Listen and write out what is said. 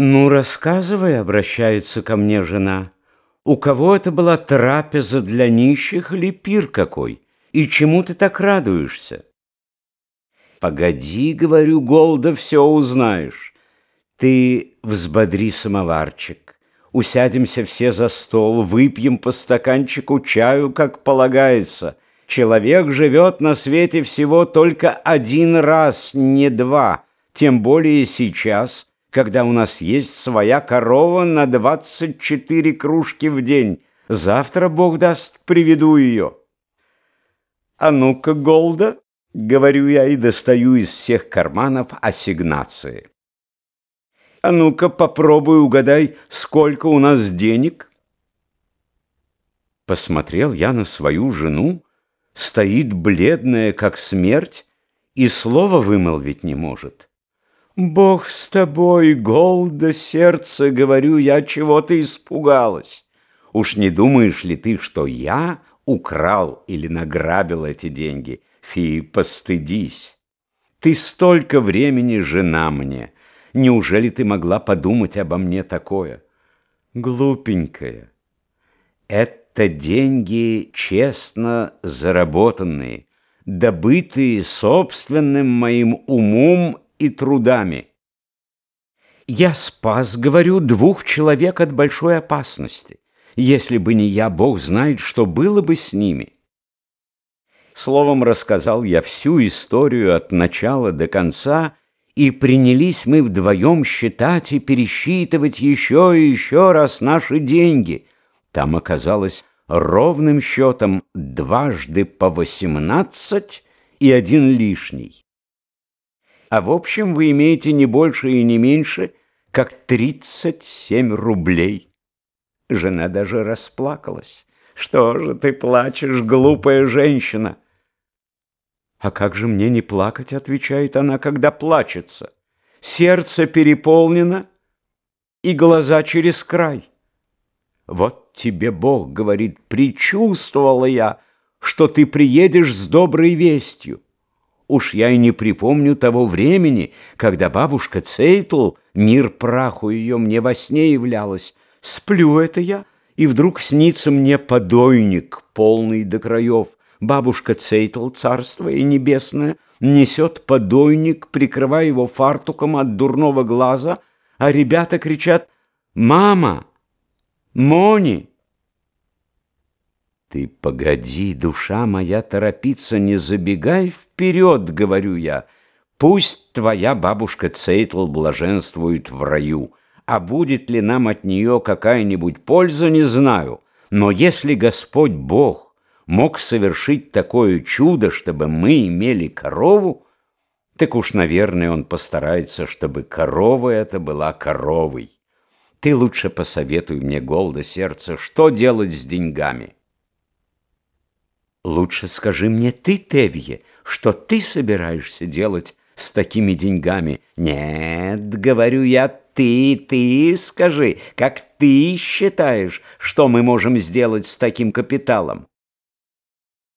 «Ну, рассказывай», — обращается ко мне жена, «у кого это была трапеза для нищих или пир какой? И чему ты так радуешься?» «Погоди, — говорю, — Голда, все узнаешь. Ты взбодри самоварчик, усядемся все за стол, выпьем по стаканчику чаю, как полагается. Человек живет на свете всего только один раз, не два, тем более сейчас» когда у нас есть своя корова на двадцать четыре кружки в день. Завтра, Бог даст, приведу ее. А ну-ка, Голда, говорю я и достаю из всех карманов ассигнации. А ну-ка, попробуй угадай, сколько у нас денег. Посмотрел я на свою жену, стоит бледная, как смерть, и слова вымолвить не может. Бог с тобой, Голда, сердце, говорю я, чего ты испугалась? Уж не думаешь ли ты, что я украл или награбил эти деньги? Фи, постыдись. Ты столько времени жена мне. Неужели ты могла подумать обо мне такое? Глупенькая. Это деньги честно заработанные, добытые собственным моим умом и трудами. Я спас, говорю, двух человек от большой опасности. Если бы не я, Бог знает, что было бы с ними. Словом, рассказал я всю историю от начала до конца, и принялись мы вдвоем считать и пересчитывать еще и еще раз наши деньги. Там оказалось ровным счетом дважды по восемнадцать и один лишний а в общем вы имеете не больше и не меньше, как 37 рублей. Жена даже расплакалась. Что же ты плачешь, глупая женщина? А как же мне не плакать, отвечает она, когда плачется. Сердце переполнено и глаза через край. Вот тебе Бог говорит, предчувствовала я, что ты приедешь с доброй вестью. Уж я и не припомню того времени, когда бабушка Цейтл, мир праху ее мне во сне являлась. Сплю это я, и вдруг снится мне подойник, полный до краев. Бабушка Цейтл, царство ей небесное, несет подойник, прикрывая его фартуком от дурного глаза, а ребята кричат «Мама! Мони!» Ты погоди, душа моя, торопиться, не забегай вперед, говорю я. Пусть твоя бабушка Цейтл блаженствует в раю, а будет ли нам от нее какая-нибудь польза, не знаю. Но если Господь Бог мог совершить такое чудо, чтобы мы имели корову, так уж, наверное, он постарается, чтобы корова эта была коровой. Ты лучше посоветуй мне, Голда, сердце, что делать с деньгами. Лучше скажи мне ты, Тевье, что ты собираешься делать с такими деньгами? Нет, говорю я, ты, ты скажи, как ты считаешь, что мы можем сделать с таким капиталом?